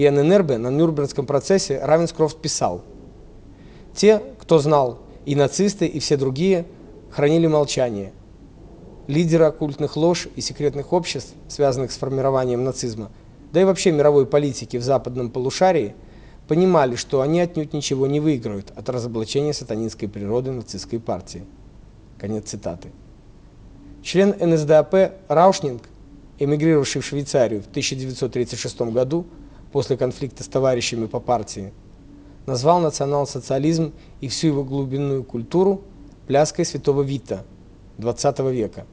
и Анненербе на Нюрнбергском процессе Равенскрофт писал: "Те, кто знал, и нацисты, и все другие хранили молчание. Лидеры оккультных лож и секретных обществ, связанных с формированием нацизма, да и вообще мировой политики в западном полушарии, понимали, что они отнюдь ничего не выиграют от разоблачения сатанинской природы нацистской партии". Конец цитаты. Член НСДАП Раушнинг, эмигрировавший в Швейцарию в 1936 году после конфликта с товарищами по партии, назвал национал-социализм и всю его глубинную культуру пляской святого Вита XX века.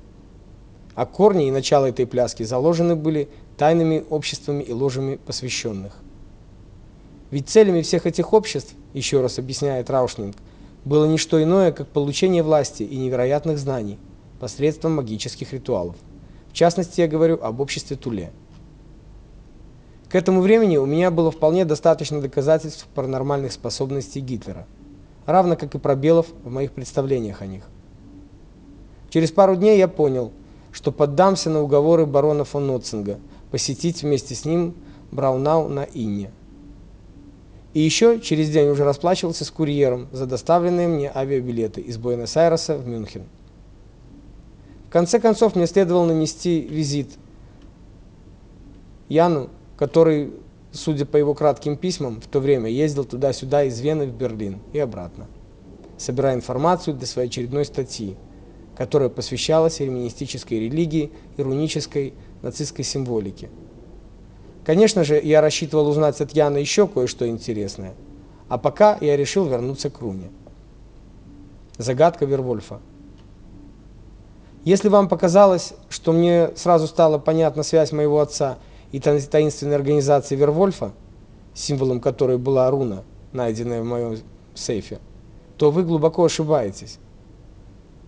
А корни и начало этой пляски заложены были тайными обществами и ложами посвященных. Ведь целями всех этих обществ, еще раз объясняет Раушнинг, было не что иное, как получение власти и невероятных знаний посредством магических ритуалов. В частности, я говорю об обществе Туле. К этому времени у меня было вполне достаточно доказательств паранормальных способностей Гитлера, равно как и пробелов в моих представлениях о них. Через пару дней я понял, что поддамся на уговоры барона фон Ноцинга посетить вместе с ним Браунау на Инне. И еще через день уже расплачивался с курьером за доставленные мне авиабилеты из Буэнос-Айреса в Мюнхен. В конце концов мне следовало нанести визит Яну, который, судя по его кратким письмам, в то время ездил туда-сюда из Вены в Берлин и обратно, собирая информацию для своей очередной статьи, которая посвящалась реминистической религии и рунической нацистской символике. Конечно же, я рассчитывал узнать от Яны еще кое-что интересное. А пока я решил вернуться к руне. Загадка Вервольфа. Если вам показалось, что мне сразу стала понятна связь моего отца и таинственной организации Вервольфа, символом которой была руна, найденная в моем сейфе, то вы глубоко ошибаетесь.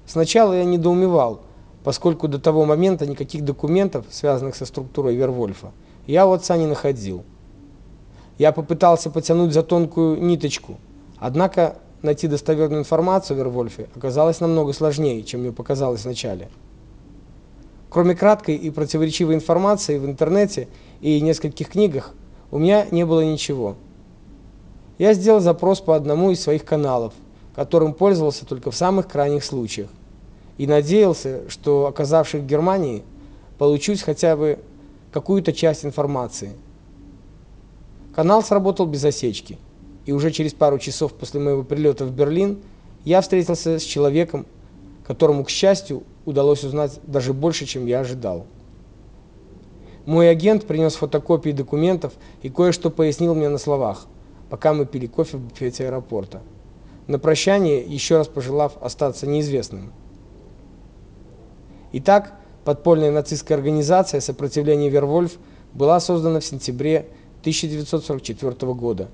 Сначала я недоумевал, поскольку до того момента никаких документов, связанных со структурой Вервольфа, я у отца не находил. Я попытался потянуть за тонкую ниточку, однако найти достоверную информацию о Вервольфе оказалось намного сложнее, чем мне показалось вначале. Кроме краткой и противоречивой информации в интернете и нескольких книгах, у меня не было ничего. Я сделал запрос по одному из своих каналов, которым пользовался только в самых крайних случаях, и надеялся, что, оказавшись в Германии, получусь хотя бы какую-то часть информации. Канал сработал без осечки и уже через пару часов после моего прилета в Берлин я встретился с человеком, которому, к счастью, удалось узнать даже больше, чем я ожидал. Мой агент принес фотокопии документов и кое-что пояснил мне на словах, пока мы пили кофе в буфете аэропорта. На прощание еще раз пожелав остаться неизвестным. Итак, подпольная нацистская организация сопротивления Вервольф была создана в сентябре 1944 года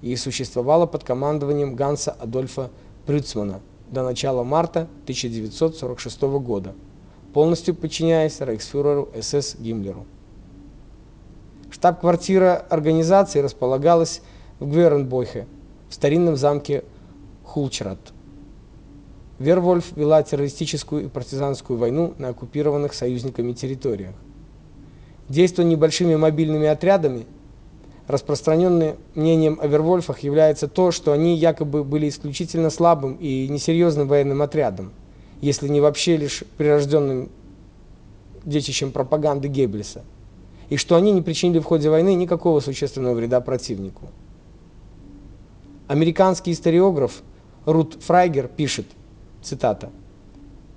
и существовала под командованием Ганса Адольфа Брюцмана до начала марта 1946 года, полностью подчиняясь рейхсфюреру СС Гиммлеру. Штаб-квартира организации располагалась в Гверенбойхе, в старинном замке Хулчрат. Вервольф вела террористическую и партизанскую войну на оккупированных союзниками территориях. Действуя небольшими мобильными отрядами, распространенным мнением о Вервольфах является то, что они якобы были исключительно слабым и несерьезным военным отрядом, если не вообще лишь прирожденным детищем пропаганды Геббельса, и что они не причинили в ходе войны никакого существенного вреда противнику. Американский историограф Рут Фрайгер пишет, цитата: